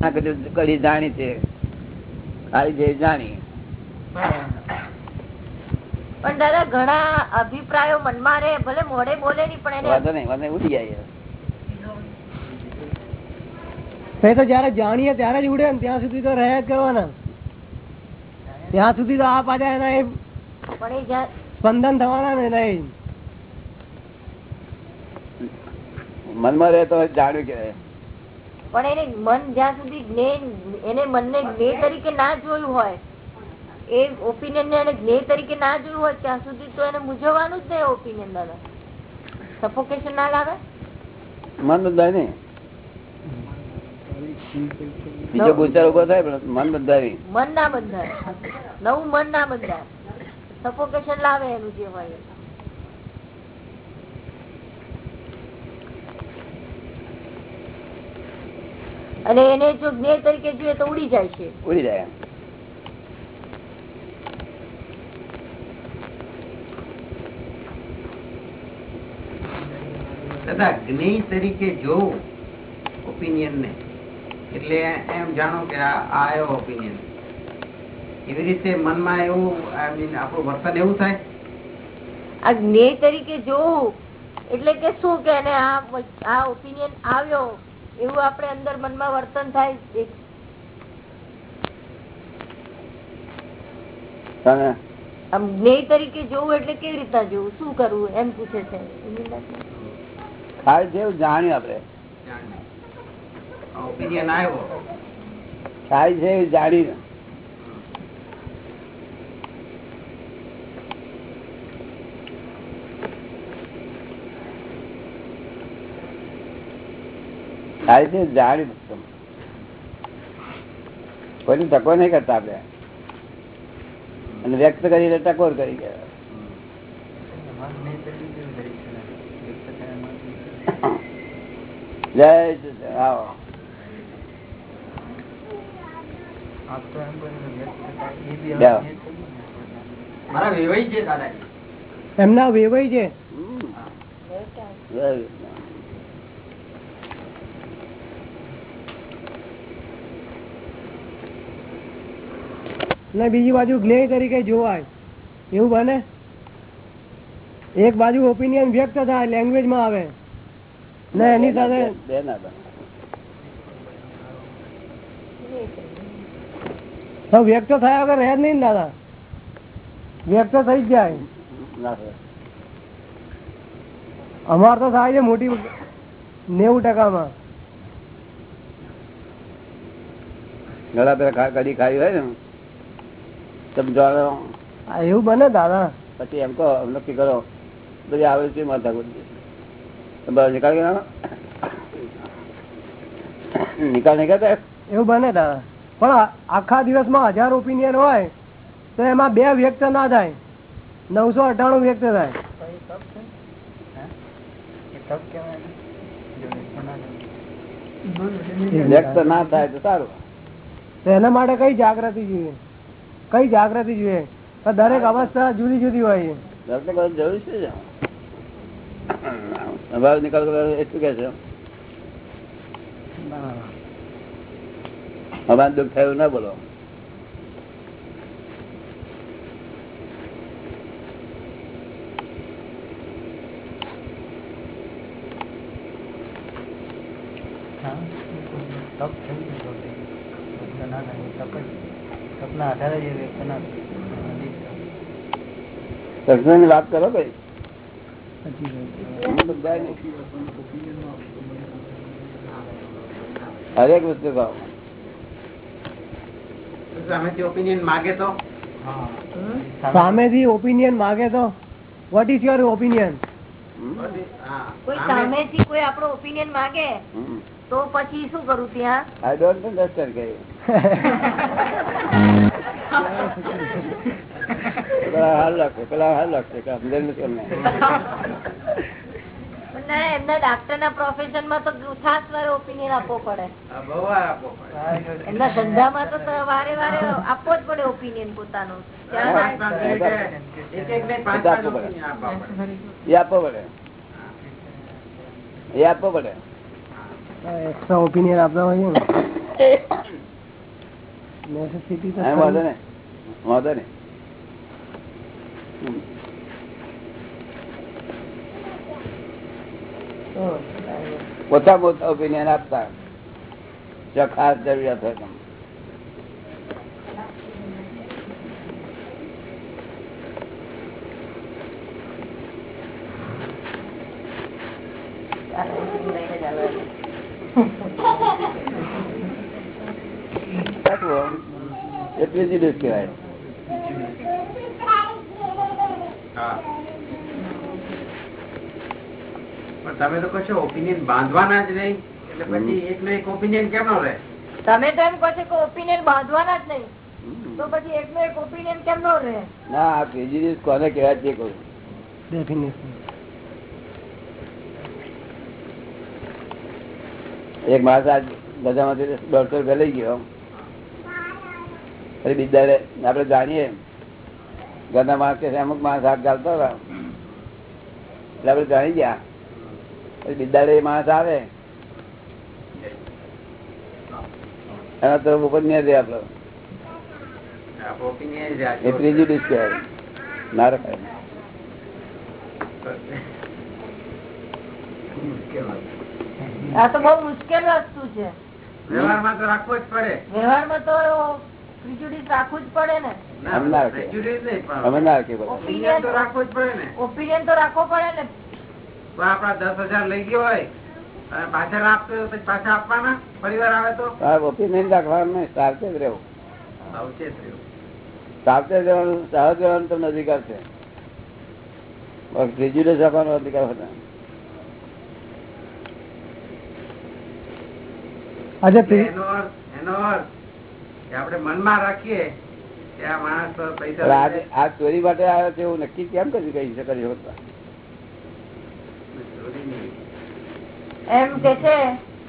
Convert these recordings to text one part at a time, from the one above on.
કડી જાણી છે. ખાલી જે જાણી. પણ દાદા ઘણા અભિપ્રાયો મનમાં રે ભલે મોડે બોલે નહીં પણ એને વાંધો નહીં વાંધો ઉડી જાય એ. તો જયારે જાણીએ ત્યારે જ ઉડે ને ત્યાં સુધી તો રહ્યા જ કરવાના. ત્યાં સુધી તો આ પાછા એના એ પણ સ્પંદન થવાના ને એના એ. મનમાં રહે તો જાણ્યું કે પણ એને મન જ્યાં સુધી જ્ઞેય એને મનને જ્ઞેય તરીકે ના જોયું હોય એ ઓપિનિયન ને એને જ્ઞેય તરીકે ના જોયું હોય ત્યાં સુધી તો એને મૂંઝવવાનું જ નહીં ઓપિનિયન દાદા. સફોકેશન ના લાવે મન બંધાય નહીં. બીજો ગુચાર ઊભો થાય પણ મન મન ના બંધાય નવું મન ના બંધાય સફોકેશન લાવે એનું જે હોય અને એને જો જ્ઞેય તરીકે જોઈએ તો ઉડી જાય છે. ઉડી જાય દાદા જ્ઞેય તરીકે જો ઓપિનિયન ને એટલે એમ જાણો કે આ આ આવ્યો ઓપિનિયન એવી રીતે મનમાં એવું આઈ મીન આપણું વર્તન એવું થાય? આ જ્ઞેય તરીકે જોવું એટલે કે શું કે એને આ આ ઓપિનિયન આવ્યો? એવું આપણે અંદર મનમાં વર્તન થાય આમ જ્ઞેય તરીકે જોવું એટલે કેવી રીતના જોવું? શું કરવું? એમ પૂછે છે. ખાલી છે જાણ્યું આપડે ઓપિનિયન આવ્યો. ખાલી છે એવું જાણી. કોઈની ટકો નહીં કરતા આપડે અને વ્યક્ત કરીને ટકોર કરી ગયા જય. આવો એમના વેવાય છે. હમ. જય સચિદાનંદ. ને બીજી બાજુ જ્ઞેય તરીકે જોવાય એવું બને એક બાજુ ઓપિનિયન વ્યક્ત થાય લેંગ્વેજમાં આવે ને એની સાથે. તો વ્યક્ત થયા વગર રહે નહીં દાદા વ્યક્ત થઈ જ જાય અમાર તો થાય છે મોટી નેવું ટકામાં ઘણા પેલા ખા- કઢી ખાવી હોય ને તમે જાણો. એવું બને દાદા. પછી એમ કહો નક્કી કરો. બધી આવે છે માથા ગુજરી. નિકાલ કે નિકાલ નહીં એવું બને દાદા. પણ આખા દિવસમાં હજાર ઓપિનિયન હોય તો એમાં બે વ્યક્ત ના થાય. નવસો અઠાણું વ્યક્ત થાય. વ્યક્ત ના થાય તો સારું. એના માટે કઈ જાગૃતિ જોઈએ? કઈ જાગૃતિ જોઈએ? પણ દરેક અવસ્થા જુદી જુદી હોય છે. જરૂર છે અભાવ નિકાલ એટલું કે છે? અમારે દુઃખ થયું ના બોલો. સત્સંગની વાત કરો ભાઈ. હરેક વસ્તુ કહો સામેથી ઓપિનિયન માગે તો? સામેથી ઓપિનિયન માગે તો? વોટ ઇઝ યોર ઓપિનિયન કોઈ સામે- સામેથી કોઈ આપણો ઓપિનિયન માગે તો પછી શું કરું ત્યાં? આઈ ડોન્ટ અન્ડરસ્ટેન્ડ કહ્યું. પેલા હાલ લાગશે પેલા હાલ લાગશે કે સમજેલ નથી અમને. પણ ના, એમના ડાક્ટર ના પ્રોફેશનમાં તો ખાસ વારે ઓપિનિયન આપવો પડે વાર આપવો પડે. તો વારે વારે આપવો જ પડે ઓપિનિયન પોતાનો ત્યાં ના- એક એક ને પાંચ પાંચ opinion આપવા પડે. એ આપવો પડે એ આપવો પડે એક્સ્ટ્રા ઓપિનિયન આપતા હોય ને વાંધો ને ઓછામાં ઓછા ઓપિનિયન આપતા. ખાસ જરૂરિયાત હોય તો રાખવું. એ કહેવાય. તમે તો કશો ઓપિનિયન બાંધવાના જ નહીં. એટલે પછી એક નો એક ઓપિનિયન કેમ નો રહે? તમે તો એમ કહો છો કે ઓપિનિયન બાંધવાના જ નહીં. હમ. તો પછી એક એક ઓપિનિયન કેમ નો રહે ના કોને કહેવાય તે કહું ડેફિનેશન એક માણસ આજ બધામાંથી દોઢસો રૂપિયા લઈ ગયો. ફરી બીજા આપડે જાણીએ ઘરના માણસ કે અમુક માણસ હાથ ગાલતો હતા. એટલે આપડે જાણી ગયા. પછી બિદાડે એ માણસ આવે. એના તરફ ઉપર નહીં દે આપડે એ ત્રીજી ડીશ કહેવાય ના રખાય. આ તો બહુ મુશ્કેલ વસ્તુ છે. વ્યવહારમાં તો રાખવો જ પડે. વ્યવહારમાં તો રાખવું જ પડે ને. ઓપિનિયન તો રાખવો પડે ને. આપડા દસ હજાર લઈ ગયો હોય અને આપતો હોય તો પછી પાછા આપવાના? પરિવાર આવે તો? ઓપિનિયન રાખવાનું નહીં સાવચેત રહેવું. સાવચેત રહેવું. સાવચેત રહેવાનું સાવધ રહેવાનું તમને અધિકાર છે. પ્રિજ્યુડિસ રાખવાનો અધિકાર હોતો. આજે એનો અર્થ એનો અર્થ. આપણે મનમાં રાખીએ આ માણસ તો પૈસા પણ લઈ આજે આ ચોરી માટે આવ્યો છે એવું નક્કી કેમ કરી કહી શકે. એમ કે છે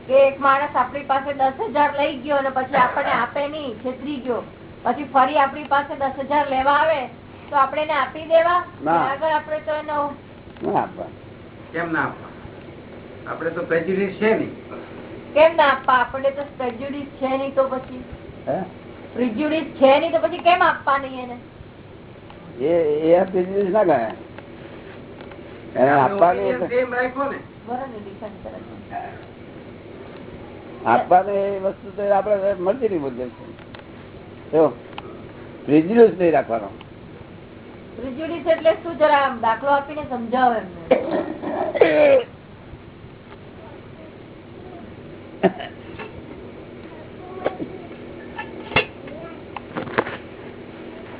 કે એક માણસ આપણી પાસે દસ હજાર લઈ ગયો અને પછી આપણને આપે નહીં છેતરી ગયો. પછી ફરી આપણી પાસે દસ હજાર લેવા આવે તો આપણે એને આપી દેવા? આગળ આપણે તો એનો કેમ ના આપવા? આપણે તો પ્રેજ્યુડિસ છે નહીં. કેમ ના આપવા? આપણે તો પ્રેજ્યુડિસ છે નહીં તો પછી? પ્રિજ્યુડિસ છે નહીં તો પછી કેમ આપવા એને? એ એ પ્રિજ્યુડિસ ના ગણાય એને આપવાનું opinion એટલે- same રાખ્યો ને. બરાબર ને ડિફેન્ડ કરે છે. આપવાનું એ વસ્તુ તો આપડે મળતી નહીં મુદ્દે છે જો પ્રિજ્યુડિસ નહીં રાખવાનો. પ્રિજ્યુડિસ એટલે શું? જરા દાખલો આપીને સમજાવો એમને.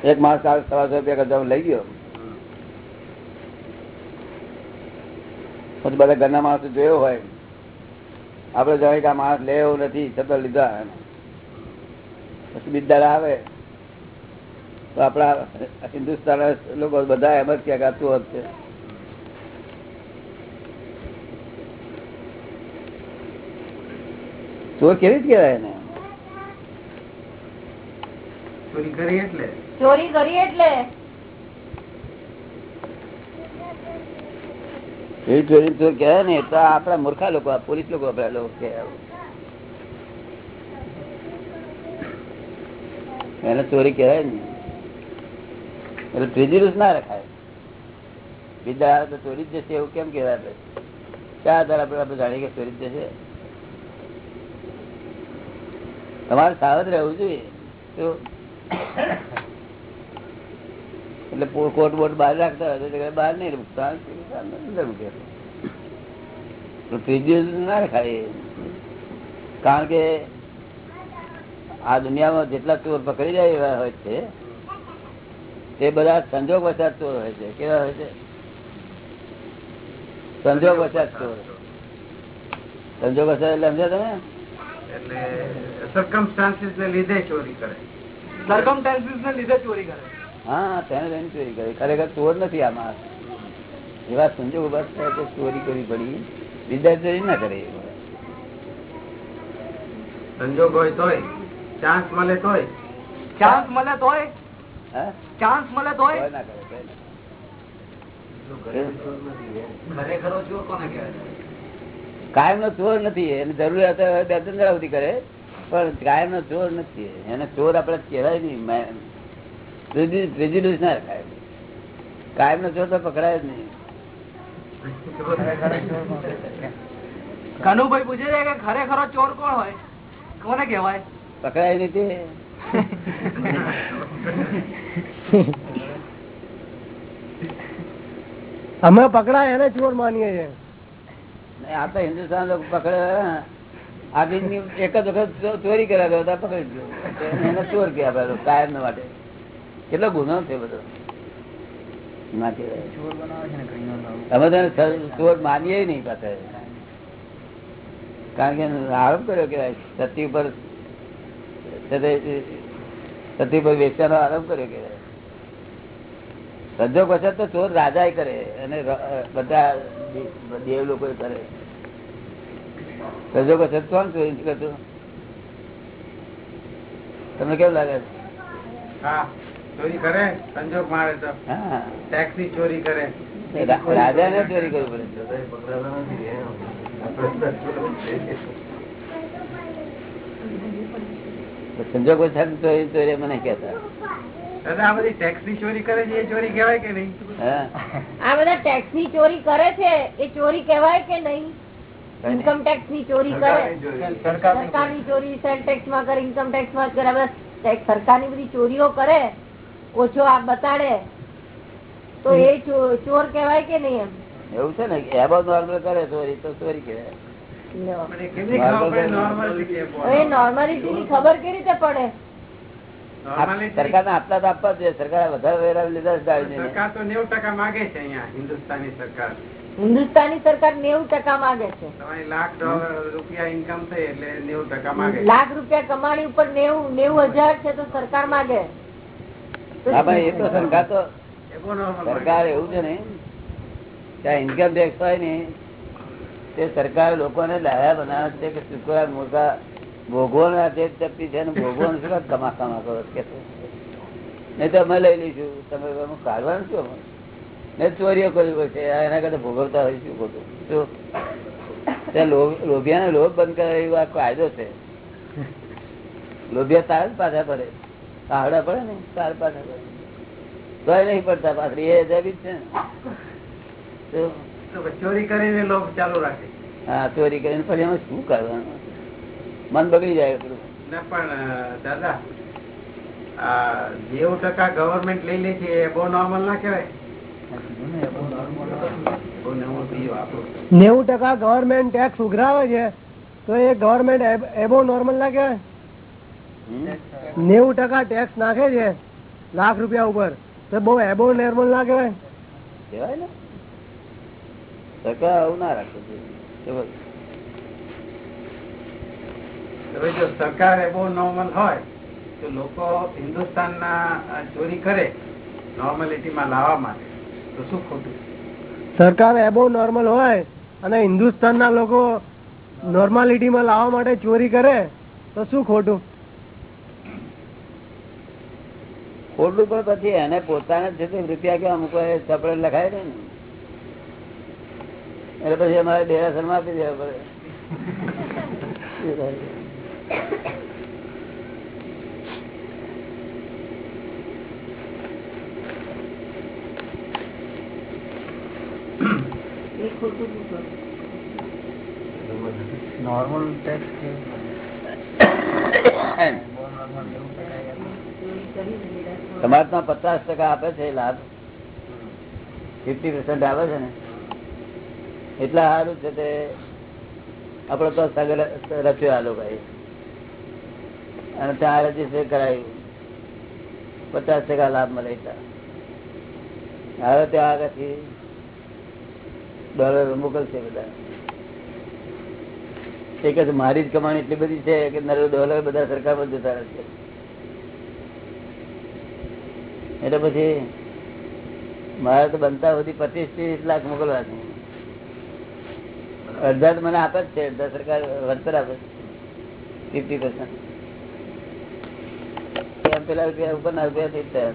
એક માસ કાલ સવાસો રૂપિયા કરતા લઈ ગયો. પછી બધા ઘરના માણસો જોયો હોય. આપડે જાણીએ કે આ માણસ લે એવું નથી, છતાં લીધા પછી બિદ્દાડા આવે. તો આપણા હિન્દુસ્તાન લોકો બધા એમ જ કે આ તું છે. ચોર કેવી જ કહેવાય એને? ચોરી કરી એટલે? ચોરી કરી એટલે? એ ચોરી તો કે ને તો આપડા મૂર્ખા લોકો પોલીસ લોકો આપડા લોકો કે એને ચોરી કહેવાય ને. એટલે પ્રિજિડ્યુસ ના રખાય. બીજા આવે તો ચોરી જ જશે એવું કેમ કહેવાય ચાર ક્યાં આધાર આપણે જાણીએ કે ચોરી જશે. તમારે સાવધ રહેવું જોઈએ. તો એટલે કોટ બોટ બહાર રાખતા હોય તો બહાર નહીં મૂકતા. ના રખાય. કારણ કે આ દુનિયામાં જેટલા ચોર પકડી જાય એવા હોય છે, તે બધા સંજોગ વસાત ચોર હોય છે. કેવા હોય છે? સંજોગ વસાત ચોર. સંજોગ વસાત એટલે સમજ્યા તમે? એટલે સરકમસ્ટાન્સીસ ને લીધે ચોરી કરે. હા તેને તેને ચોરી કરી. ખરેખર ચોર નથી આ એવા સંજોગ ઊભા થયા કે ચોરી કરવી પડી. વિદ્યાર્થી ચોરી ના કરે સંજોગ હોય તોય ચાન્સ મળે તોય. ચાન્સ મળે તોય? ચાન્સ મળે તોય? ના કરે કોઈ ચોર કોને કહેવાય કાયમ નો ચોર નથી એની જરૂરિયાત બે ત્રણ જણા સુધી કરે. પણ ગાય નો ચોર નથી. એને ચોર આપડે કહેવાય નહીં. પ્રેજ્યુડિસ ના રખાય. કાયમ નો ચોર તો પકડાય જ નહીં. કનુભાઈ પૂછે છે કે ખરેખરો ચોર કોણ હોય? કોને કહેવાય? પકડાય નહીં તે. અમે પકડાય એને ચોર માનીએ છીએ. આ તો હિન્દુસ્તાન લોકો પકડે આ દિનની એક જ વખત ચોરી કર્યા હતા પકડી ગયો એને ચોર કહેવાય પેલો કાયમ માટે. કેટલો ગુનો છે બધો. ના કહેવાય. અમે તો ચોર માનીએ નહીં પાછા. કારણ કે એનો આરોપ કર્યો કેવાય સતી ઉપર સતી ઉપર વેચવાનો આરોપ કર્યો કેવાય સજ્જો વખત તો ચોર રાજા કરે અને બધા દેવ લોકો કરે. સંજોગ વખત કોણ ચોરી નથી કરતું તમને કેવું લાગે? ચોરી કરે? સંજોગ મારે તો. હા. ચોરી કરે. રા- રાજાને ચોરી કરવી પડે. સંજોગ ચોરી ચોરી મને કેતા દાદા આ બધી ટેક્સની ચોરી કરે છે એ ચોરી કેવાય કે નહીં? હા. આ બધા ટેક્સની ચોરી કરે છે એ ચોરી કેવાય કે નહીં? ઇન્કમ ટેક્સની ચોરી કરે. સરકારની ચોરી સેલ ટેક્સમાં કરે ઇન્કમ ટેક્સમાં કરે. હવે સરકારની બધી ચોરીઓ કરે ઓછો આ બતાડે. તો એ ચોર કહેવાય કે નહીં એમ? એવું છે ને એબો નોર્મલ કરે ચોરી તો ચોરી કહેવાય. નોર્માલિટી ની ખબર કેવી રીતે પડે? સરકાર આપતા તો આપવા જોઈએ. સરકાર વધારે વેરા લીધા. સરકાર તો નેવું ટકા માગે છે અહીંયા હિન્દુસ્તાની સરકાર. હિન્દુસ્તાની સરકાર નેવું ટકા માંગે છે. લાખ રૂપિયા ઇન્કમ થઈ એટલે નેવું ટકા માગે લાખ રૂપિયા કમાણી ઉપર નેવું નેવું હજાર છે તો સરકાર માંગે. એ તો સરકાર તો. સરકાર એવું છે ને ત્યાં ઇન્કમ ટેક્સ હોય ને તે સરકાર લોકોને લાયા બનાવે છે કે શુક્રવાર મોટા ભોગવવાના જે તપી છે ને ભોગવવાનું શું કામ કમા કરો કે નહીં તો અમે લઈ લઈશું. તમે કાઢવાનું શું? તો ચોરીઓ કરવી પડશે. એના કરતા ભોગવતા હોય શું ખોટું? શું ત્યાં લોભ- લોભ બંધ કરે એવો આ કાયદો છે. લોભિયા તાર જ પાછા પડે આવડા પડે ને તાર પાછા પડે તોય નહીં પડતા પાછળ એ જબી જ છે ને? તો ચોરી કરીને લોભ ચાલુ રાખે. હા ચોરી કરીને પછી એમાં શું કરવાનું? મન બગડી જાય એટલું. પણ દાદા આ નેવું ટકા ગવર્મેન્ટ લઈ લે છે એ બહુ નોર્મલ ના કહેવાય. નવું ટકા ગવર્મેન્ટ ટેક્સ ઉઘરાવે છે તો એ ગવર્મેન્ટ એબો નોર્મલ ના કહેવાય નેવું ટકા ટેક્સ નાખે છે લાખ રૂપિયા ઉપર. તો બહુ એબો નોર્મલ ના કહેવાય કહેવાય ને. સરકાર આવું ના રાખવું હવે જો સરકાર એબો નોર્મલ હોય તો લોકો હિન્દુસ્તાનના ના ચોરી કરે નોર્માલિટીમાં લાવવા માટે તો શું ખોટું? સરકાર એબો નોર્મલ હોય અને હિન્દુસ્તાનના લોકો નોર્માલિટીમાં લાવવા માટે ચોરી કરે તો શું ખોટું? ખોટું પણ પછી એને પોતાને જ છે રૂપિયા કેવા મૂકવા એ ચપડે લખાય ને. એટલે પછી અમારે ડેરાસરમાં આપી દેવા પડે. એ ખોટું કે કરું? નોર્મલ પચાસ ટકા આપે છે લાભ. ફિફ્ટી પર્સન્ટ આવે છે ને. એટલા સારું છે તે. આપડે તો સગર રચ્યો આલો ભાઈ. અને ત્યાં રજિસ્ટર કરાયું. પચાસ ટકા લાભ મળે ત્યાં હવે ત્યાં આગળથી ડોલર મોકલશે બધા. એક જ મારી જ કમાણી એટલી બધી છે કે ડોલર બધા સરકારમાં જતા રહેશે એટલે પછી મારે તો બનતા સુધી પચીસ ત્રીસ લાખ મોકલવાની. અડધા મને આપે જ છે, અડધા સરકાર વળતર આપે ફિફ્ટી પર્સન્ટ પેલા રૂપિયા ઉપર ના રૂપિયા થઈ દાદા?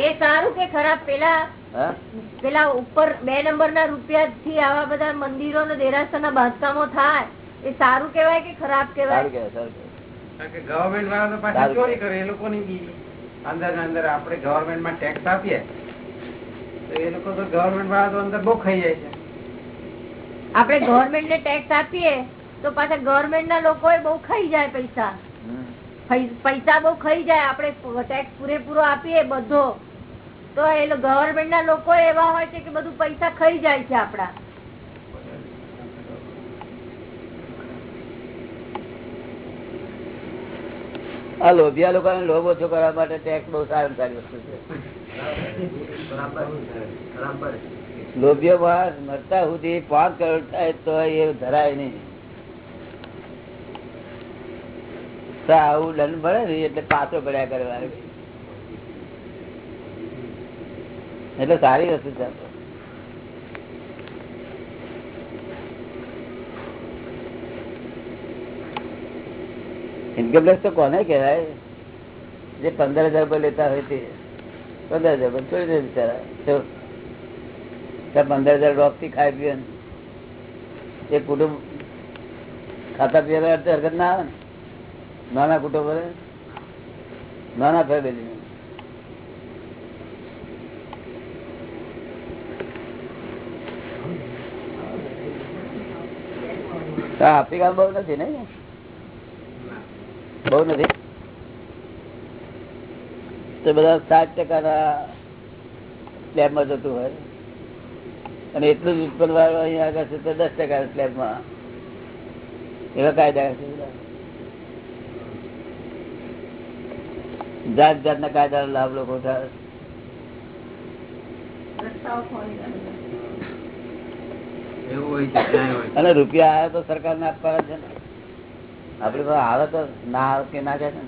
એ સારું કે ખરાબ? પેલા પેલા ઉપર બે નંબર ના રૂપિયા થી આવા બધા મંદિરો ને દેરાસર ના બાંધકામો થાય. એ સારું કેવાય કે ખરાબ કેવાય. ગવર્મેન્ટ વાળા તો પાછા ચોરી કરે એ લોકો ની અંદર ને અંદર આપણે ગવર્મેન્ટમાં ટેક્સ આપીએ તો એ લોકો તો ગવર્મેન્ટ વાળા તો અંદર બહુ ખાઈ જાય છે. આપણે ગવર્મેન્ટ ને ટેક્સ આપીએ તો પાછા ગવર્મેન્ટ ના લોકો બહુ ખાઈ જાય પૈસા. પૈસા બહુ ખાઈ જાય આપણે ટેક્સ પૂરેપૂરો આપીએ બધો. તો એ ગવર્મેન્ટ ના લોકો એવા હોય છે કે બધું પૈસા ખાઈ જાય છે આપડા આ લોભિયા લોકોને લોભ ઓછો કરવા માટે ટેક્સ બહુ સારી સારી વસ્તુ છે. લોભિયો મરતા સુધી પાંચ કરોડ થાય તો એ ધરાય નહીં. તો આવું દંડ ભરે ને એટલે પાછો પડ્યા કરવા એટલે સારી વસ્તુ છે આ તો. ઇન્કમ ટેક્સ તો કોને કહેવાય? જે પંદર હજાર રૂપિયા લેતા હોય તે. પંદર હજાર રૂપિયા છોડી દે બિચારા. જો, ત્યાં પંદર હજાર રોપથી ખાઈ પીએ ને. એ કુટુંબ ખાતા પીવા હરકત ના આવે ને. નાના કુટુંબ નાના ફેમિલી આફ્રિકા બહુ નથી ને? બહુ નથી? તો બધા સાત ટકાના સ્લેબમાં જતું હોય. અને એટલું જ ઉત્પન્ન વાળો અહીંયા આગળ છે તો દસ ટકા સ્લેબમાં એવા કાયદા છે જાત જાતના કાયદા લાભ લોકો. અને રૂપિયા આવે તો સરકાર ને આપવાના છે ને. આપડે તો આવે તો ના આવે કે ના છે ને.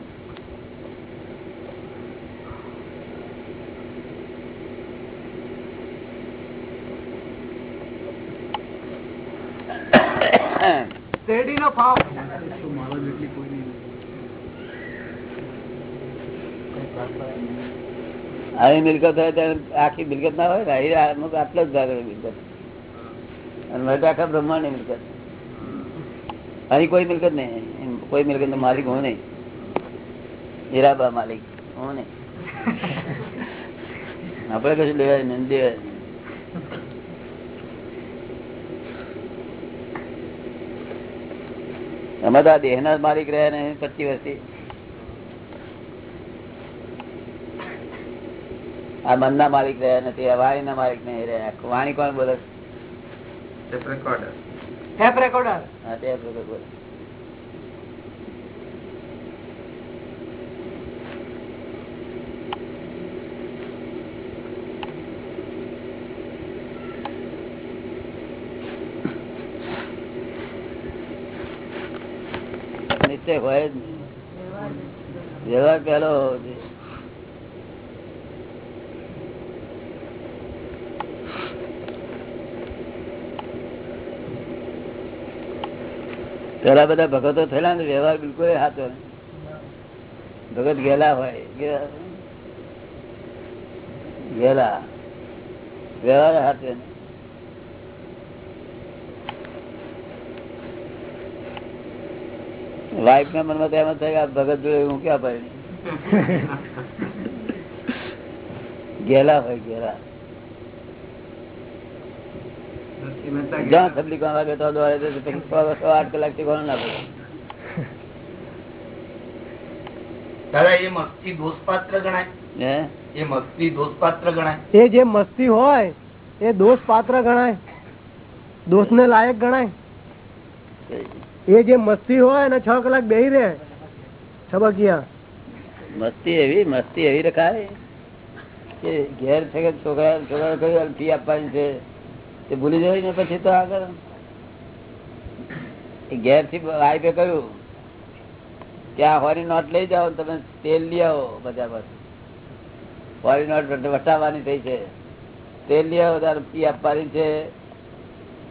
શેરડી નો ભાવ આવી મિલકત હોય ત્યારે આખી મિલકત ના હોય ને અમુક આટલો જ ભાગ મિલકત. અને મારે આખા બ્રહ્માંડ મિલકત. અહીં કોઈ મિલકત નહીં કોઈ મિલકત માલિક હું નહીં. હીરાબા માલિક હું નહીં. આપડે કશું લેવાય નહીં દેવાય. અમે તો આ દેહ ના માલિક રહ્યા ને પચીસ વર્ષથી આ મન ના માલિક રહ્યા નથી આ વાણી ના માલિક નહીં રહ્યા. વાણી કોણ બોલે? નિશ્ચય હોય જ. વ્યવહાર પેલો હોવો જોઈએ. પેલા બધા ભગતો થયેલા ને વ્યવહાર બિલકુલ સાચો નહીં. ભગત ગયેલા હોય, ગયેલા. ગયેલા વ્યવહાર સાચો નહીં. વાઇફ ના મનમાં તો એમ જ થાય કે આ ભગત જોડે હું ક્યાં પાડી ગયેલા હોય, ગયેલા જ્યાં ગયા. તબલીગ વાગે તો દોડે તો પછી સો- સો આઠ કલાકથી કોણ ના દાદા એ મસ્તી દોષપાત્ર ગણાય. એ મસ્તી દોષપાત્ર ગણાય. એ જે મસ્તી હોય એ દોષ પાત્ર ગણાય. દોષ ને લાયક ગણાય. એ જે મસ્તી હોય ને છ કલાક બેહી રહે. છબકિયા. મસ્તી એવી મસ્તી એવી રખાય કે ઘેર છે કે છોકરા છોકરા કહ્યું અલફી આપવાની છે. તે ભૂલી જાય ને પછી તો આગળ. ઘેરથી વાઈફે કહ્યું કે આ હોરી નોટ લઈ જાઓ તમે તેલ લઈ આવો બધા પર હોરી નોટ વટાવવાની થઈ છે. તેલ લઈ આવો, તારે પી આપવાની છે.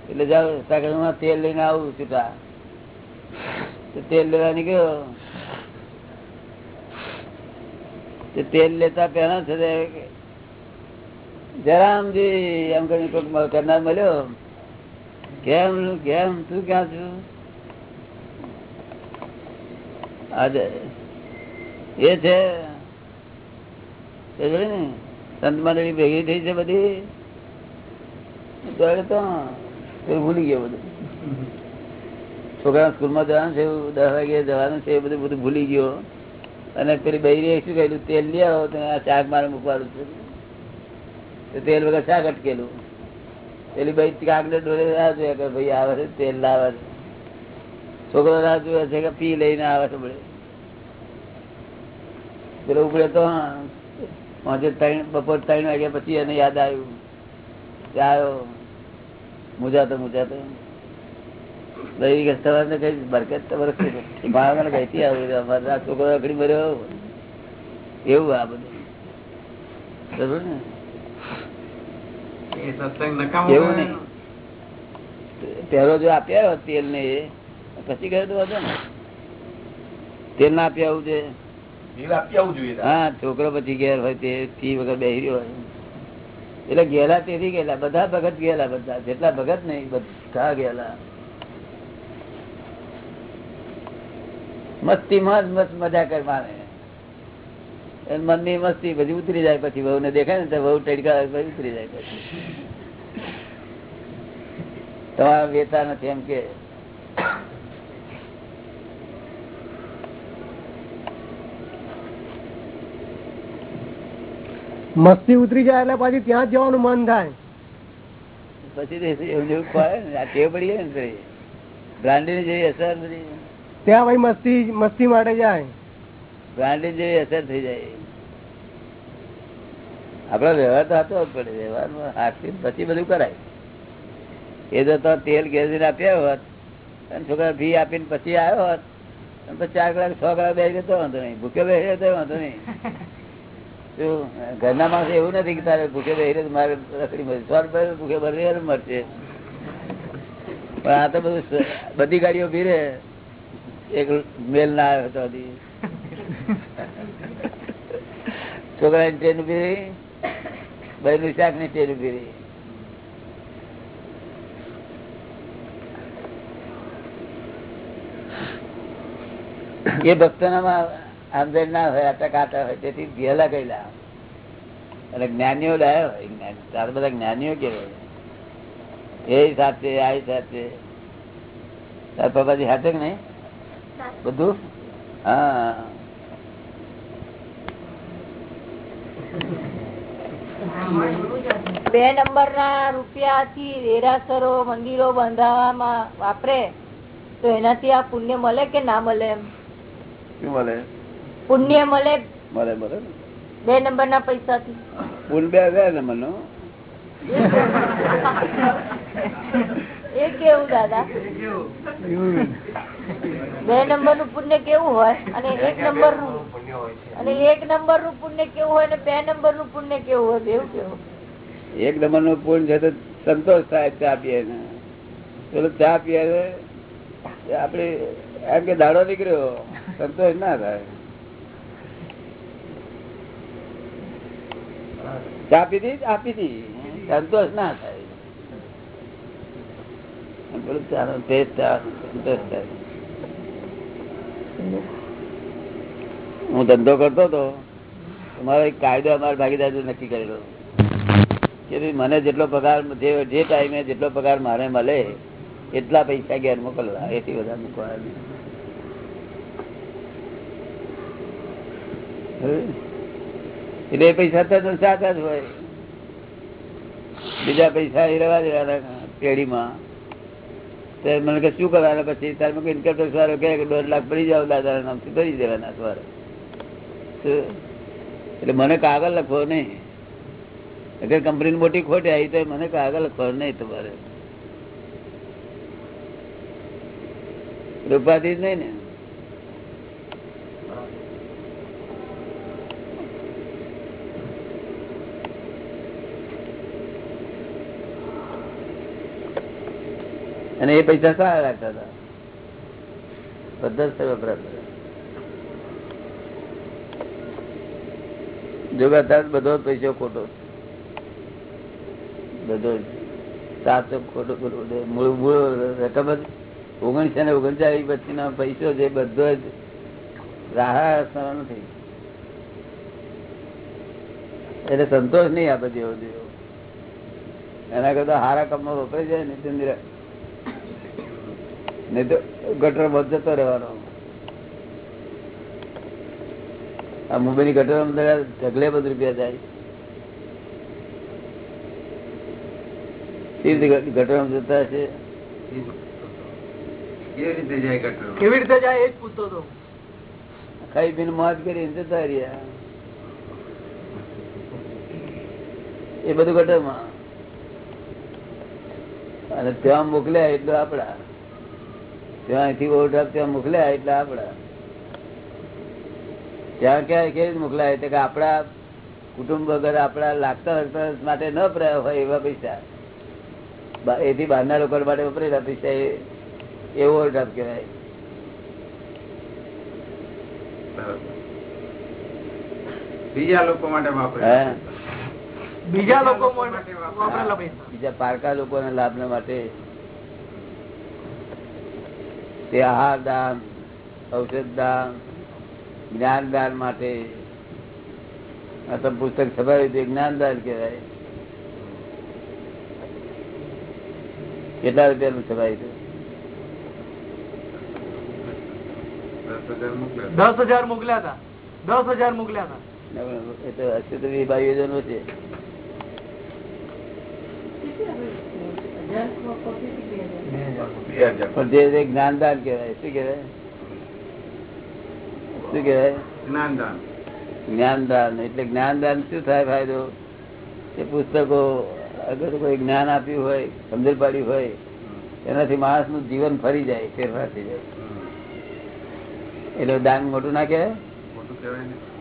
એટલે જાઓ સાહેબ તેલ લઈને આવું છૂટા તેલ લેવા નીકળ્યો. તેલ લેતા પહેલા છે તે જયરામજી, એમ કરીને કરનાર મળ્યો. કેમ કેમ, તું ક્યાં છું? આજે, એ છે. સંત મંડળી ભેગી થઈ છે બધી. તો ભૂલી ગયો બધું. છોકરા સ્કૂલમાં જવાનું છે, દસ વાગે જવાનું છે બધું બધું ભૂલી ગયો. અને પેલી બૈરી શું કહ્યું તેલ લઈ આવો, તો આ ચાક મારે મૂકવાનું છે. તેલ વગર શા અટકેલું પેલી ભાઈ કાગડે ડોલે રાહ જોયા કે ભાઈ આવે છે, તેલ લાવે છે. છોકરો રાહ જોયા છે કે પી લઈને આવે છે બધે. પેલો ઉપડે તો પાંચે ત્રણ, બપોર ત્રણ વાગ્યા પછી એને યાદ આવ્યું. આવ્યો. મુજાતો મુજાતો. ભાઈ કે સવારને કઈ બરકત તો બરકત મારા મને કઈથી આવ્યું અમારે. છોકરો અકડી મર્યો. એવું આ બધું. બરોબર ને? એવું નહીં. પેલો જો આપ્યા હોત તેલ ને પછી ગયો તો હતો ને. તેલ ના આપ્યા આવું છે. બિલ આપી જોઈએ હા છોકરો પછી ઘેર હોય તે ફી વગર બે હોય. એટલે ગયેલા તેથી ગયેલા બધા ભગત ગયેલા બધા જેટલા ભગત નહીં બધા ગયેલા. મસ્તી મસ્ત મસ્ત મજા કર માને એની મનની મસ્તી પછી ઉતરી જાય પછી વહુ ને દેખાય ને વહુ ટડકા ઉતરી જાય પછી. તમારા વેતા નથી એમ કે. મસ્તી ઉતરી જાય એટલે પછી ત્યાં જ જવાનું મન થાય. પછી બ્રાન્ડી ની જેવી અસર ત્યાં ભાઈ મસ્તી મસ્તી માટે જાય. બ્રાન્ડી જેવી અસર થઈ જાય. આપડે વ્યવહાર તો હતો પડે વ્યવહારમાં હાથથી પછી બધું કરાય. એ તો તેલ ગેસીને આપ્યા હોત, અને છોકરા ફી આપીને પછી આવ્યો હોત પછી ચાર કલાક, છ કલાક બેસી જતો વાંધો નહીં. ભૂખ્યો બેસી જતો વાંધો નહીં. ઘરના માણસ એવું નથી કે તારે ભૂખે રહે મારે રખડી મળશે સો રૂપિયા ભૂખે ભરી મળશે. પણ આ તો બધું બધી ગાડીઓ ભીરે. એક મેલ ના આવ્યો તો છોકરા ની ટ્રેન ઊભી રહી? ભાઈ નું શાકની ટ્રેન ઊભી રહી. એ ભક્તો આમદન ના હોય આટા કાટા હોય તેથી ગયેલા ગયેલા. અને જ્ઞાનીઓ ડાયા હોય તાર બધા જ્ઞાનીઓ કેવાય એ સાથે આ સાથે. તાર પપ્પાજી કે નહીં? બધું? હા. બે નંબર ના રૂપિયા થી દેરાસરો મંદિરો બંધાવવામાં વાપરે તો એનાથી આ પુણ્ય મળે કે ના મળે એમ? શું મળે? પુણ્ય મળે. મળે મળે બે નંબર ના પૈસા થી બે નંબર ને મનો બે નંબરનું પુણ્ય કેવું હોય અને એક નંબરનું અને એક નંબરનું પુણ્ય કેવું હોય અને બે નંબરનું પુણ્ય કેવું હોય બેવું કેવું? એક નંબરનું પુણ્ય છે તો સંતોષ થાય ચા પીએ ને પેલો ચા પીએ આપડે એમ કે દાડો નીકળ્યો, સંતોષ ના થાય. ચા પીધી? આપી દી સંતોષ ના થાય અને પેલું ચાનો ટેસ્ટ આવે, સંતોષ થાય હું ધંધો કરતો હતો, મારો એક કાયદો અમારા ભાગીદાર નક્કી કરેલો. કે મને જેટલો પગાર, જે જે ટાઈમે જેટલો પગાર મારે મળે, એટલા પૈસા ઘેર મોકલવા, એથી બધા મૂકવા. એટલે એ પૈસા તો સાચા જ હોય. બીજા પૈસા એ રહેવા દેવાના પેઢીમાં. મને કે શું કરવાના પછી? તારે મને ઇન્કમ વાળો કહે કે દોઢ લાખ ભરી જાવ દાદા નામથી, ભરી દેવાના સવારે? એટલે મને કાગળ લખવો નહીં. અગર કંપની મોટી ખોટી આવી તો મને કાગળ લખવો નહીં તમારે. રૂપાથી જ નહીં ને. અને એ પૈસા સારા રાખતા હતા. બધા વપરાતા અત્યારે બધો પૈસો ખોટો. બધો સાચો ખોટો મૂળ મૂળ રકમ જ. ઓગણીસો ને ઓગણચાલીસ પછીનો પૈસો છે બધો જ. રાહા નથી. એટલે સંતોષ નહીં આપે જેવો જેવો. એના કરતા હારા કામમાં વપરાય જાય ને નિરા- નહીં તો ગટર બંધ જતો રહેવાનો. આ મુંબઈ ની ગટર ઢગલે બધ રૂપિયા જાય કેવી રીતે ગટર જતા છે કેવી રીતે જાય ગટર કેવી રીતે જાય એ જ પૂછતો હતો. ખાઈ પીને મોજ કરી જતા રહ્યા. એ બધું ગટરમાં. અને ત્યાં મોકલ્યા એટલે આપડા ત્યાં અહીંથી ત્યાં મોકલ્યા એટલે આપડા ત્યાં ક્યાં કેવી મોકલાય? કે આપડા કુટુંબ વગર આપડા લાગતા માટે ન પ્રયા હોય એવા પૈસા. એથી બહારના લોકો માટે વપરાયેલા પૈસા એ ઓઢાપ કહેવાય. બીજા લોકો માટે વાપરે. બીજા લોકો માટે બીજા પારકા લોકોને લાભ માટે તે આહાર દાન ઔષધ દાન જ્ઞાન દાન માટે. આ તો પુસ્તક છપાયું તે જ્ઞાન દાન કહેવાય. કેટલા રૂપિયાનું છપાયું દસ હજાર મોકલ્યા હતા. દસ હજાર મોકલ્યા હતા. એ તો અસ્તિત્વ ભાઈઓ છે બે હજાર પણ તે જ્ઞાનદાન કહેવાય શું કહેવાય? શું કહેવાય? જ્ઞાનદાન. જ્ઞાનદાન. એટલે જ્ઞાનદાન શું થાય ફાયદો? એ પુસ્તકો અગર કોઈ જ્ઞાન આપ્યું હોય સમજણ પાડ્યું હોય એનાથી માણસનું જીવન ફરી જાય ફેરફાર થઈ જાય. એટલે દાન મોટું ના કહેવાય? મોટું કહેવાય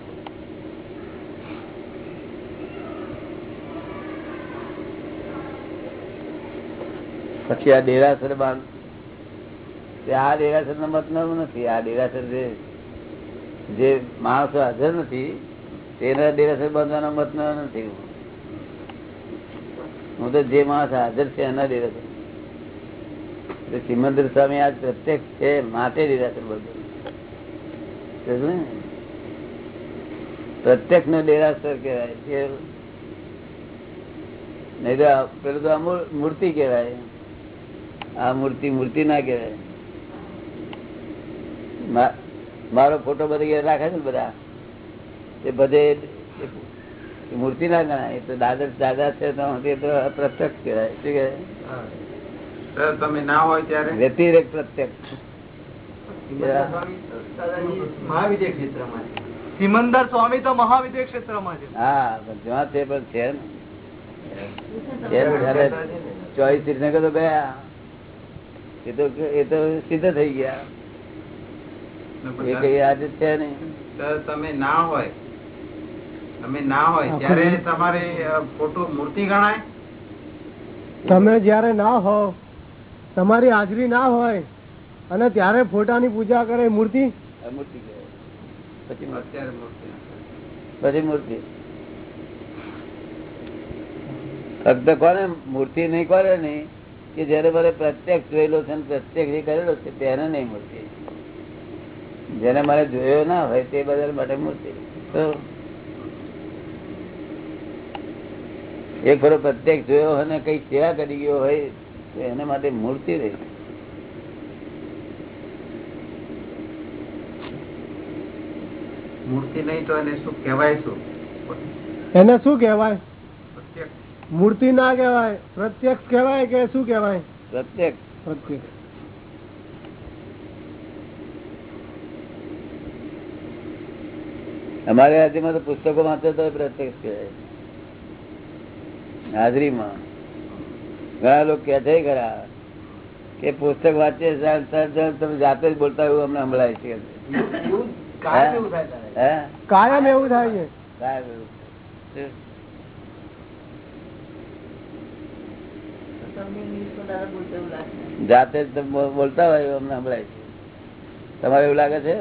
પછી આ ડેરાસર બાંધ. આ ડેરાસર નો મતલબ નથી. આ ડેરાસર જે માણસો હાજર નથી, તેના ડેરાસર બાંધવાનો મતલબ નથી. હું તો જે માણસ હાજર છે એના ડેરાસર સિમંદર સ્વામી આજ પ્રત્યક્ષ છે, માટે ડેરાસર બધું પ્રત્યક્ષ નો? ડેરાસર કેવાય નહીં તો પેલું તો મૂર્તિ કહેવાય. આ મૂર્તિ મૂર્તિ ના કહેવાય. મારો ફોટો બધે રાખે છે બધા? એ બધે મૂર્તિ ના ગણાય. તો દાદા દાદા છે તો પ્રત્યક્ષ કહેવાય. શું કહેવાય? તમે ના હોય ત્યારે? વ્યતિરેક પ્રત્યક્ષ. મહાવિદ્ય ક્ષેત્રમાં સિમંદર સ્વામી તો મહાવિદ્ય ક્ષેત્રમાં છે. હા પણ જ્યાં છે પણ છે ચોવીસ શ્રીનગર તો ગયા. એ તો એ તો સિદ્ધ થઈ ગયા. એ કઈ આજે છે નહીં. તમે ના હોય તમે ના હોય ત્યારે તમારે ફોટો મૂર્તિ ગણાય? તમે જયારે ના હો તમારી હાજરી ના હોય અને ત્યારે ફોટાની પૂજા કરે મૂર્તિ? મૂર્તિ કહેવાય. પછી પછી મૂર્તિ. ફક્ત કોને? મૂર્તિ નહીં કરે નહીં કે જયારે મારે પ્રત્યક્ષ જોયેલો છે પ્રત્યક્ષ કરેલો છે તેને નહીં મૂર્તિ જેને મારે જોયો ના હોય તે બધા માટે મૂર્તિ તો એક ફરો પ્રત્યક્ષ જોયો હોય ને કઈ સેવા કરી ગયો હોય તો એના માટે મૂર્તિ રહી. મૂર્તિ નહીં તો એને શું કહેવાય શું? એને શું કહેવાય? પ્રત્યક્ષ મૂર્તિ ના કહેવાય પ્રત્યક્ષ કહેવાય કે શું કહેવાય? પ્રત્યક્ષ. પ્રત્યક્ષ. અમારે હાજરીમાં તો પુસ્તકો વાંચો તો પ્રત્યક્ષ કહેવાય. હાજરીમાં. ઘણા લોકો કે છે ખરા કે પુસ્તક વાંચે સાહેબ, સાહેબ, સાહેબ, તમે જાતે જ બોલતા એવું અમને સંભળાય છે. એવું કાયમ એવું થાય છે. કાયમ એવું થાય છે સાહેબ, એવું. જાતે જ બોલતા હોય એવું અમને સંભળાય છે. તમારે એવું લાગે છે?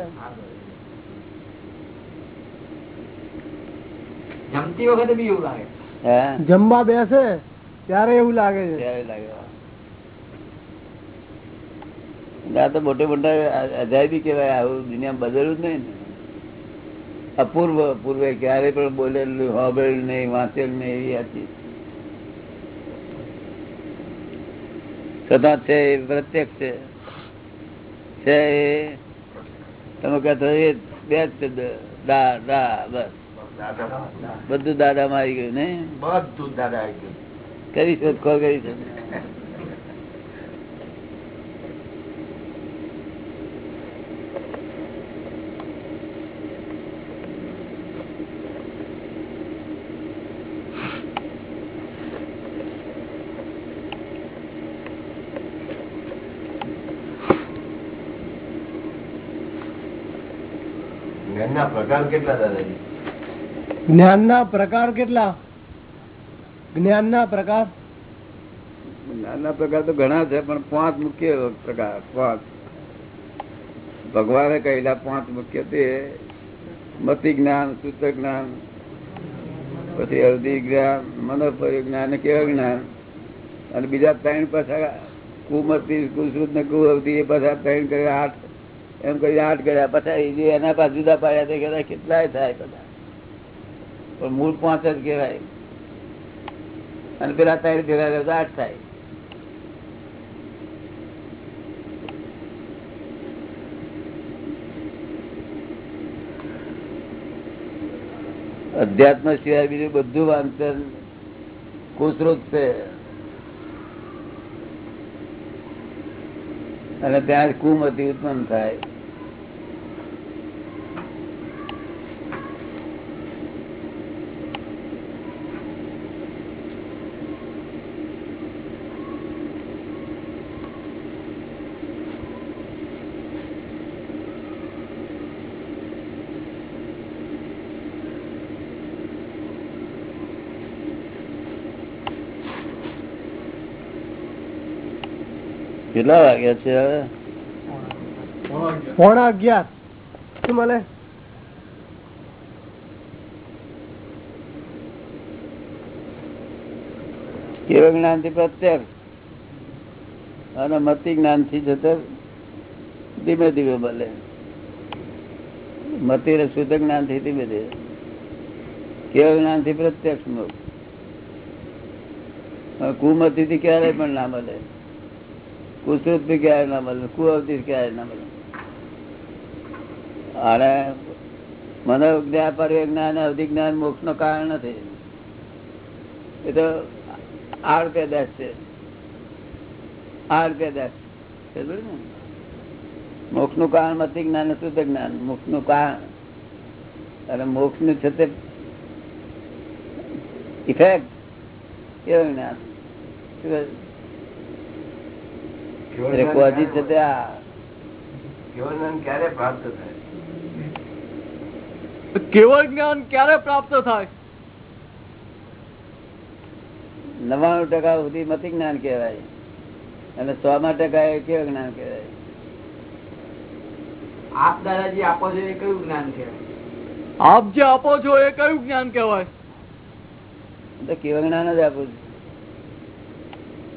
જમતી વખતે બી એવું લાગે. જમવા બેસે ત્યારે એવું લાગે છે. ત્યારે લાગે. આ તો મોટે મોટા અજાયબી કેવાય આવું દુનિયા બદલું જ નહીં ને. અપૂર્વ પૂર્વે ક્યારે પણ બોલેલું હોબેલું નહીં વાંચેલું નહીં એવી હતી. છતાં છે એ પ્રત્યક્ષ છે. છે એ તમે કહેતો એ બે જ છે દ- દા બસ. બધું દાદા આવી ગયું નહીં બધું દાદા આવી ગયું. કરી શોધખોળ કરી છે પ્રકાર કેટલા દાદાજી? જ્ઞાનના પ્રકાર કેટલા? જ્ઞાનના પ્રકાર? નાના પ્રકાર તો ઘણા છે પણ પાંચ મુખ્ય પ્રકાર પાંચ. ભગવાને કહેલા પાંચ મુખ્ય તે. મતિ જ્ઞાન સૂત્ર જ્ઞાન પછી અવધિ જ્ઞાન મનોપરી જ્ઞાન અને કેવા જ્ઞાન. અને બીજા ત્રણ પાછા કુમતી કુશુદ્ધ ને કુઅવધિ એ પાછા ત્રણ કરે આઠ. એમ કરી આઠ કર્યા, પછી એના પાસે જુદા પાડ્યા તે કહેવાય કેટલાય થાય બધા પણ મૂળ પાંચ જ કહેવાય. અને પેલા ત્રણ ભેગા કરતા આઠ થાય. અધ્યાત્મ સિવાય બીજું બધું વાંચન કુસૃત છે. અને ત્યાં કુમતી ઉત્પન્ન થાય. કેટલા વાગ્યા છે હવે? પોણા અગિયાર. શું મળે કેવ જ્ઞાનથી પ્રત્યક્ષ. અને મતિ જ્ઞાનથી જતો ધીમે ધીમે બલે. મતિ ને શુદ્ધ જ્ઞાનથી ધીમે ધીમે. કેવ જ્ઞાનથી પ્રત્યક્ષ કુમતી થી ક્યારે પણ ના મળે કુસૃત બી ક્યારે ના મળે કુઅવતી ક્યારે ના મળે. અને મનો જ્ઞાન પર જ્ઞાન અવધિ જ્ઞાન મોક્ષ નો કારણ નથી. એ તો આડ પેદાશ છે. આડ પેદાશ. ને? મોક્ષનું કારણ મતિ જ્ઞાન શું શુદ્ધ જ્ઞાન. મોક્ષનું કારણ. અને મોક્ષનું છે તે ઇફેક્ટ કેવું જ્ઞાન? છે આ કેવળ જ્ઞાન ક્યારે પ્રાપ્ત થાય? કેવળ જ્ઞાન ક્યારે પ્રાપ્ત થાય? નવાણું ટકા સુધી મતિ જ્ઞાન કહેવાય. અને સો માં ટકા એ કેવું જ્ઞાન કહેવાય. આપ દાદાજી આપો છો એ કયું જ્ઞાન કેવાય આપ જે આપો છો એ કયું જ્ઞાન કહેવાય? હું તો કેવું જ્ઞાન જ આપું છું.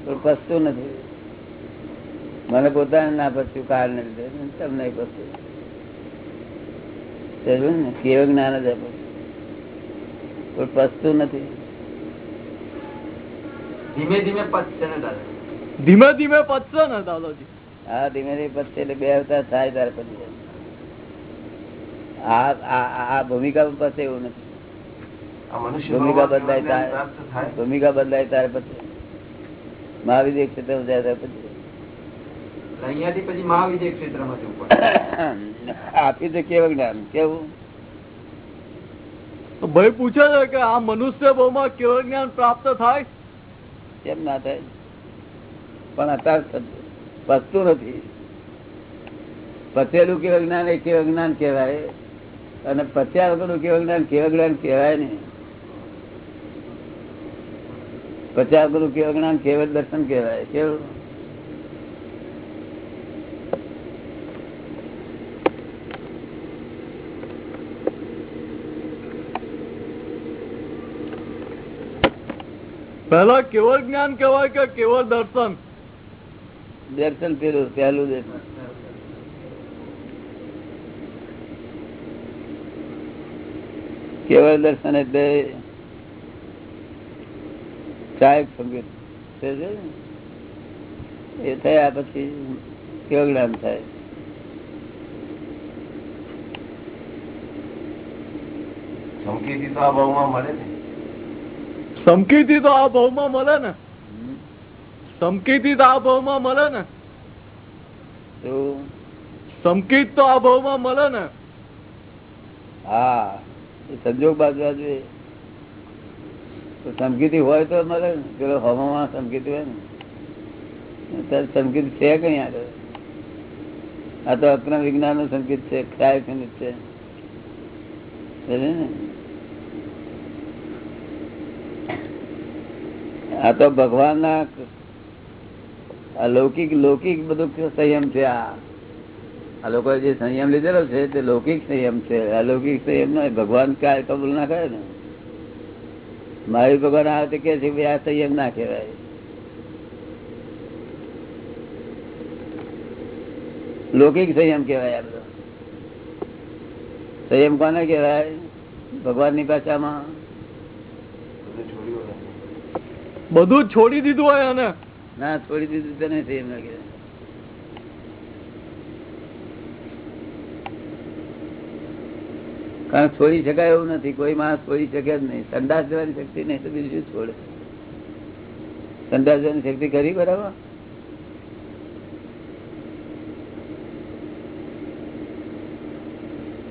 પણ પસતું નથી. મને પોતાને ના પસ્યું કારણે લીધે. તમને પચ્યું? ને કેવું જ્ઞાન જ આપું. પસતું નથી. ધીમે ધીમે પચશે ને દાદા. ધીમે ધીમે પચશે ને દાદાજી. હા ધીમે ધીમે પચશે એટલે બે અવતાર થાય ત્યારે પછી આ આ આ ભૂમિકા પાસે એવું નથી. ભૂમિકા બદલાય ભૂમિકા બદલાય ત્યારે પછી મહાવીર એક ક્ષેત્ર જાય ત્યારે પછી અહીંયાથી પછી મહાવિજય ક્ષેત્રમાં જવું પડે આપી તો કેવું જ્ઞાન કેવું? ભાઈ પૂછે છે કે આ મનુષ્ય ભાવમાં કેવળ જ્ઞાન પ્રાપ્ત થાય? કેમ ના થાય? પણ અત્યારે પચતું નથી. પચેલું કેવળ જ્ઞાન એ કેવળ જ્ઞાન કહેવાય. અને પચ્યા વગરનું કેવળ જ્ઞાન કેવળ જ્ઞાન કહેવાય નહીં પચ્યા વગરનું કેવળ જ્ઞાન કેવળ દર્શન કહેવાય કેવું? પહેલા કેવળ જ્ઞાન કહેવાય કે કેવળ દર્શન? દર્શન પેલું પહેલું દર્શન. કેવળ દર્શન એટલે સાહેબ સંગીત. છે એ થયા પછી કેવળ જ્ઞાન થાય. સંકેતી તો આ ભાવમાં મળે ને. સમકીથી તો આ ભાવમાં મળે ને. હમ. તો આ ભાવમાં મળે ને. તો સમકીત તો આ ભાવમાં મળે ને. હા સંજોગ બાજવા જોઈએ. હોય તો મળે ને. પેલો હવામાં સમકીતી હોય ને. અત્યારે સંકેત છે કઈ આગળ? આ તો અક્રમ વિજ્ઞાનનું સંકેત છે ખ્યાલ ખંડિત છે. ને? આ તો ભગવાન ના અલૌકિક લૌકિક બધું સંયમ છે આ. લોકો જે સંયમ લીધેલો છે તે લૌકિક સંયમ છે. અલૌકિક સંયમ નો ભગવાન કાય કબૂલ ના કરે ને. મારી ભગવાન આવે તો કે છે આ સંયમ ના કહેવાય. લૌકિક સંયમ કહેવાય આ બધો. સંયમ કોને કહેવાય? ભગવાનની ભાષામાં બધું છોડ્યું ને. બધું છોડી દીધું હોય અને ના છોડી દીધું તને નહીં લાગે કારણ છોડી શકાય એવું નથી. કોઈ માણસ છોડી શકે જ નહીં. સંદાસ જવાની શક્તિ નહીં તો બીજું છોડે? સંદાસ જવાની શક્તિ કરી બરાબર?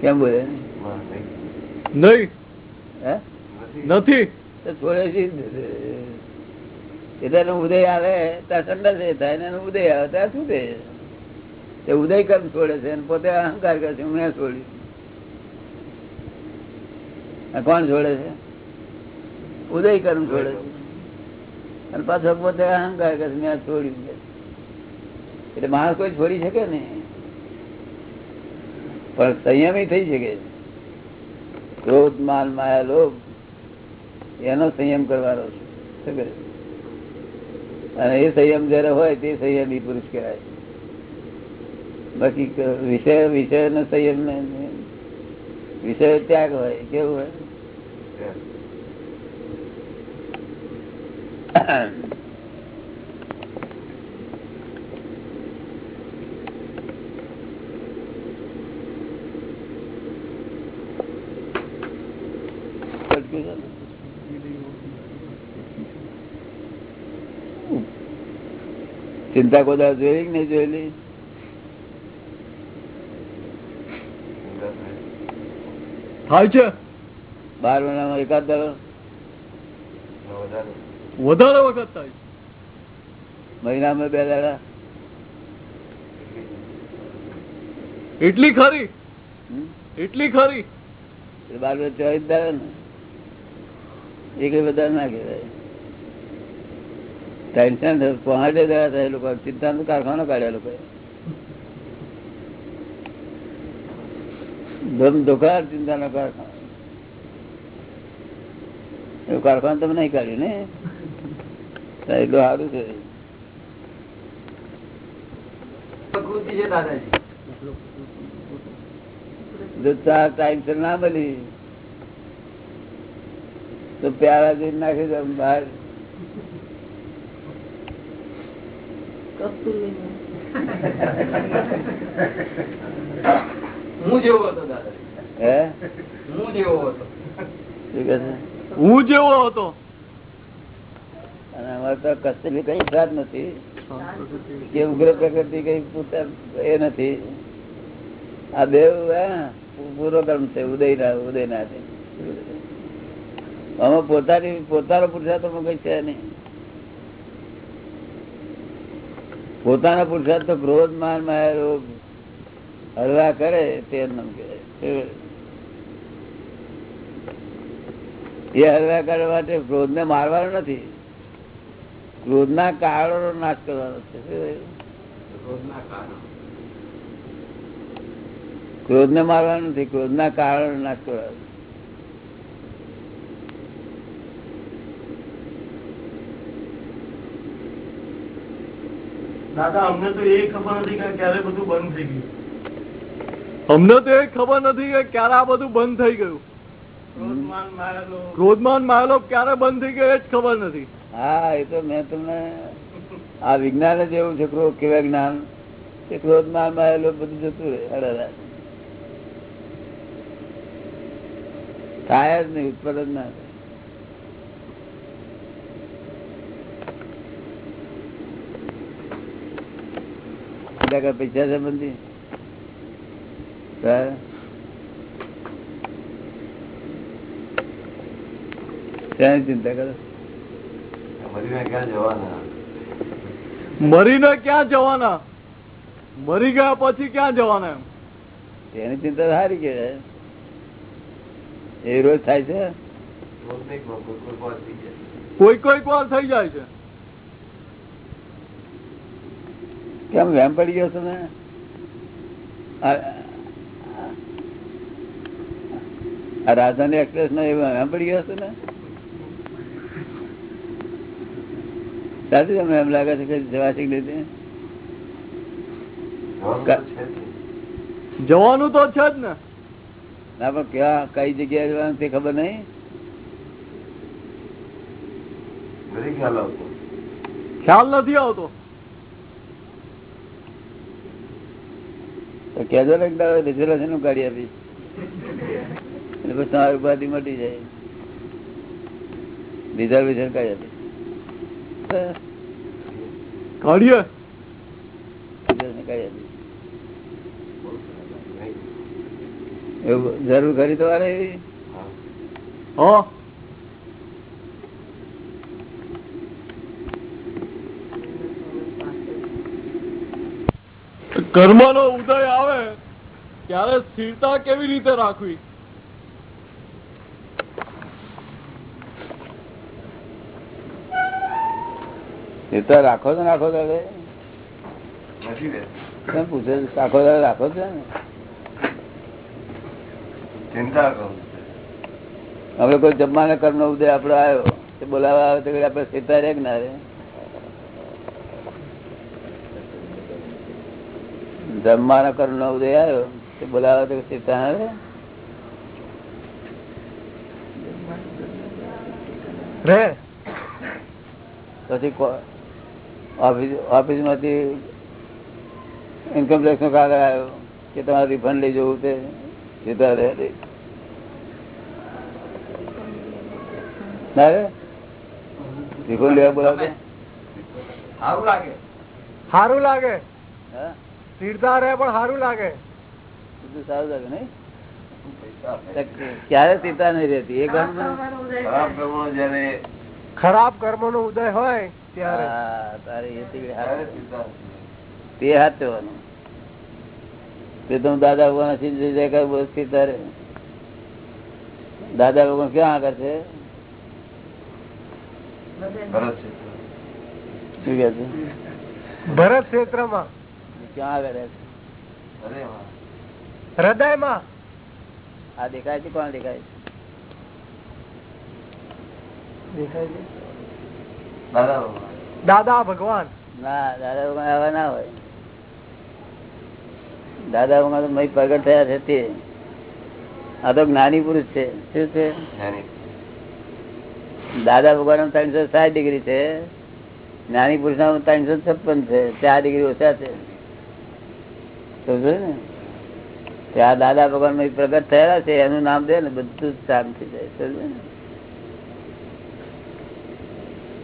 કેમ બોલે? નહીં. નથી. છોડે છે. એટલે ઉદય આવે, ત્યાં સંદાસ એ થાય ને ઉદય આવે, ત્યાં શું તે ઉદય કર્મ છોડે છે પોતે અહંકાર કરે છે મેં છોડ્યું કોણ છોડે છે? ઉદય કર્મ છોડે છે. અને પાછો પોતે અહંકાર કરે મેં છોડ્યું એટલે માણસ કોઈ છોડી શકે ને? પણ સંયમી થઈ શકે ક્રોધ, માન, માયા, લોભ, એનો સંયમ કરવાનો છે. શું કરે? અને એ સંયમ જયારે હોય તે સંયમી પુરુષ કહેવાય. બાકી વિષય વિષય નો સંયમ વિષય ત્યાગ હોય કેવું હોય અટક્યું છે ને? ચિંતા કોદા જોયેલી નહીં જોયેલી? થાય. છે. બાર મહિનામાં એકાદ દાડો? વધારે. વખત થાય મહિનામાં બે દાડા? એટલી ખરી? એટલી ખરી? એ બાર ચોવીસ દાડા ને? એ બધા ના કહેવાય. ટેન્શન પહોંચે ગયા થાય એ લોકો. ચિંતા નું કારખાનો કાઢ્યા લોકો. ધમ ધોકાર ચિંતા નો કારખાનો. એવું કારખાનું તમે નહીં કાઢ્યું ને? એટલું સારું છે. જો ચા ટાઈમ ના બની તો પ્યારા જઈને નાખી દઉં બહાર. હું જેવો હતો દાદાજી હું? જેવો હતો? શું કહે છે? હું જેવો હતો. અને અમારે તો કસ્તરી કઈ સાથ નથી. કે ઉગ્ર પ્રકૃતિ કઈ પૂરતા એ નથી. આ બે પૂરો કર્મ છે ઉદય ઉદય ના છે આમાં પોતાની પોતાનો પુરુષાર્થ કઈ છે નહીં. પોતાના પુરુષાર્થ તો ક્રોધ માન માયા હળવા કરે તે એ હલવા કરવા માટે ક્રોધ ને મારવાનો નથી. ક્રોધ ના કારણો નાશ કરવાનો છે. ક્રોધ ને મારવાનો નથી ક્રોધ ના કારણો નાશ કરવાનો દાદા અમને તો એ ખબર નથી કે ક્યારે બધું બંધ થઈ ગયું. અમને તો એ ખબર નથી કે ક્યારે આ બધું બંધ થઈ ગયું. ક્રોધમાન માયલો ક્યારે બંધ થઈ ગયો એ જ ખબર નથી. હા એ તો મેં તમને આ વિજ્ઞાન જ એવું છે ક્રોધ કેવા જ્ઞાન. કે ક્રોધમાન માયલો બધું જતું રહે અડધા થાય જ નહીં ઉત્પાદન ના બધા પૈસા છે બંધી હા? શાની ચિંતા કરો? મરીને ક્યાં જવાના? મરીને ક્યાં જવાના? મરી ગયા પછી ક્યાં જવાના એમ? એની ચિંતા સારી કે એ રોજ થાય છે? કોઈ કોઈક વાર થઈ જાય છે. કેમ વેમ પડી ગયો તમે આ રાજધાની એક્સપ્રેસ નો વેમ પડી ગયો હતો ને? સાચું તમને એમ લાગે છે કે જવાસી લીધે જવાનું તો છે જ. છે ને. ને પણ ક્યાં કઈ જગ્યાએ જવાનું તે ખબર નહીં? નથી આવતો. ખ્યાલ નથી આવતો. તો કહેજો ને રિઝર્વેશનનું કાઢી આપી. એટલે પછી તમારી ઉપાધિ મટી જાય. રિઝર્વેશન કાઢી આપી. જરૂર ખરી તમારે એવી? હા. હા કર્મનો ઉદય આવે ત્યારે સ્થિરતા કેવી રીતે રાખવી? એ તો રાખો તો રાખો દાડે પૂછે? રાખો દાડે રાખો છે ને. ચિંતા કરો. હવે કોઈ જમવાના કર્મ નો ઉદય આપડે આવ્યો તે બોલાવા આવે તો આપડે સીતા રે ના રે જમવાના કર્મ નો ઉદય આવ્યો તે બોલાવે તો સીતા આવે. રે. પછી ઓફિસ ઓફિસમાંથી ઇન્કમ ટેક્સ નો કાગળ આવ્યો કે તમારે રિફંડ લઈ જવું તે સીધા રે. ના રે? રિફંડ લેવા બોલાવે સારું લાગે. સારું લાગે. હા? સ્થિરતા રહે પણ સારું લાગે. બધું સારું લાગે નહીં? ક્યારે સીતા નહીં રહેતી? એ ખરાબ કર્મ નો ઉદય હોય ત્યારે. તે તે તો દાદા ભગવાન રહે. દાદા ભગવાન ક્યાં આગળ છે? ભરત છે શું કે છે? ભરત ક્ષેત્રમાં. ક્યાં આગળ રહે છે? હૃદયમાં? આ દેખાય છે? કોણ દેખાય છે? દેખાય છે? દાદા ભગવાન. ના દાદા ભગવાન આવા ના હોય. દાદા ભગવાન તો મય પ્રગટ થયા છે તે. આ તો જ્ઞાની પુરુષ છે. શું છે? દાદા ભગવાન ત્રણસો સાત ડિગ્રી છે. જ્ઞાની પુરુષ ત્રણસો છપ્પન છે. ચાર ડિગ્રી ઓછા છે. સમજો ને? ત્યાં દાદા ભગવાન પ્રગટ થયેલા છે, એનું નામ દે ને, બધું શાંત થઈ જાય સમજો ને?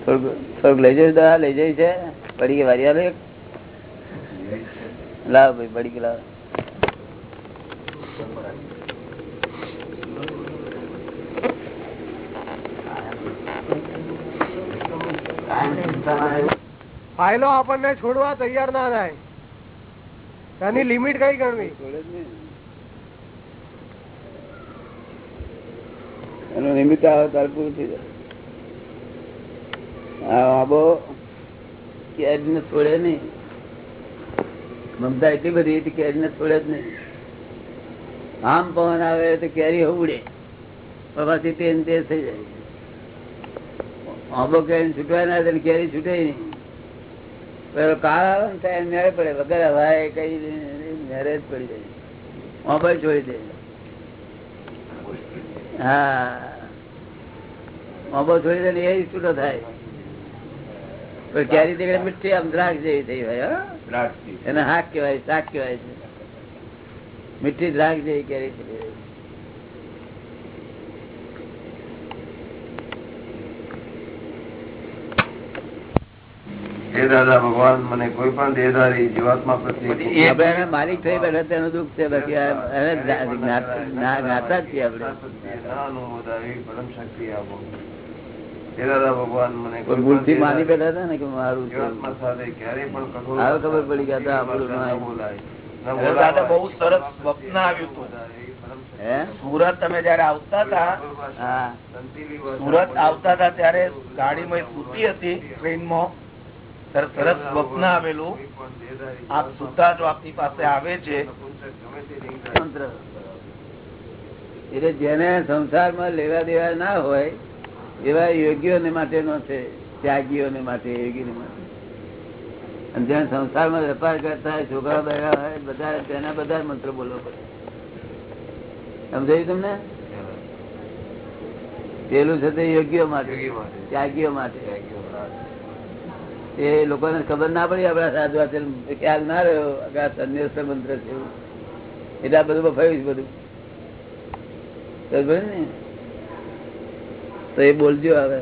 થોડુંક લઈ જઈશ દવા, લઈ જઈ છે પડી વારી આવે લાવ ભાઈ પડી લાવ. ફાઇલો આપણને છોડવા તૈયાર ના થાય. એની લિમિટ કઈ ગણવી? એનું નિમિત્ત આવે તારે પૂરું થઈ જાય. આબો કેરીને છોડે નહીં. મમતા એટલી બધી હતી કેરીને છોડે જ નહીં. આમ પવન આવે તો કેરી ઉડે પછી તે ને તે થઈ જાય. આંબો કેરી છૂટવા ના દે ને કેરી છૂટે નહીં. પેલો કાળ આવે ને ત્યારે મેળે પડે. વગર હવાય કઈ મેરેજ પડી જાય. મોબાઈલ છોડી દે. હા. મોબાઈલ છોડી દે ને એ છૂટો થાય. પણ ક્યારે તે મીઠી આમ દ્રાક્ષ જેવી થઈ હોય હો. એને હાક કેવાય શાક કેવાય છે. મીઠી દ્રાક્ષ જેવી કેરી હે દાદા ભગવાન મને કોઈ પણ દેહધારી જીવાત્મા પ્રત્યે માલિક થઈ બેઠા તેનું દુઃખ છે બાકી જ્ઞાતા જ છીએ આપણે. પરમ શક્તિ આપો. દાદા ભગવાન મને કોઈ કોઈ ભૂલથી માની બેઠા હતા ને કે મારું જીવાત્મા સાથે ક્યારેય પણ કઠોર ખબર પડી કે આ આપણું ના- બોલાય. ન અરે બોલાવાય. દાદા બહુ સરસ સ્વપ્ન આવ્યું હતું. એવી પરમ શક્તિ. હે સુરત તમે જયારે આવતા હતા હા. સંતીલી ભાષા સુરત આવતા હતા ત્યારે ગાડીમાં સૂતી હતી ટ્રેનમાં. સરસ સ્વપ્ન આવેલું. આપ સુતા જો આપની પાસે આવે છે. એટલે જેને સંસારમાં લેવા દેવા ના હોય એવા યોગીઓને માટેનો છે ત્યાગીઓને માટે યોગીને માટે. અને જેને સંસારમાં વેપાર કરતા હોય છોકરા બધા હોય બધા તેના બધા મંત્ર બોલવો પડે. સમજાયું તમને? પેલું છે તે યોગીઓ માટે. ત્યાગીઓ માટે. એ લોકોને ખબર ના પડી આપડા સાધુ આચાર્ય ખ્યાલ ના રહ્યો આ સંન્યાસ મંત્ર છે એટલે આ બધું બફાયું બધું. ને? તો એ બોલજો હવે.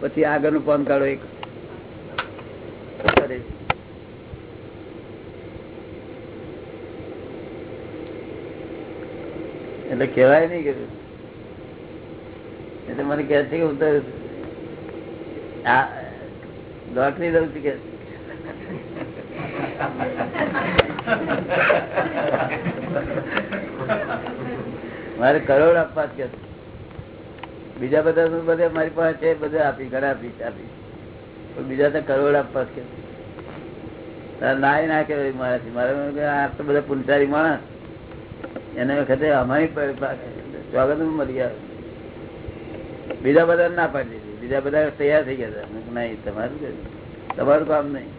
પછી આગળનું ફોન કાઢો એક. એટલે કેવાય નઈ કે એટલે મને કે છે કે હું આ લોટરી લઉં છું કે? મારે કરોડ આપવા કે. બીજા બધા શું બધા મારી પાસે છે, બધા આપી ઘણા આપી આપી. બીજા તો કરોડ આપવા કે નાય ના કહેવાય મારાથી. મારે આ તો બધા પુનસારી માણસ. એને વખતે અમારી સ્વાગત મળી ગયા બીજા બધા ના પાડી બીજા બધા તૈયાર થઈ ગયા નહીં, તમારું તમારું કામ નહીં.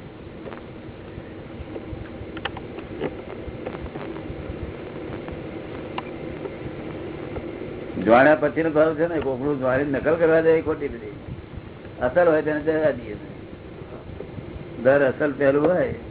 જાણ્યા પછી નો ભાવ છે ને કોકડું જાણી નકલ કરવા જાય ખોટી બધી અસલ હોય તેને જવા દઈએ. દર અસલ પહેલું હોય.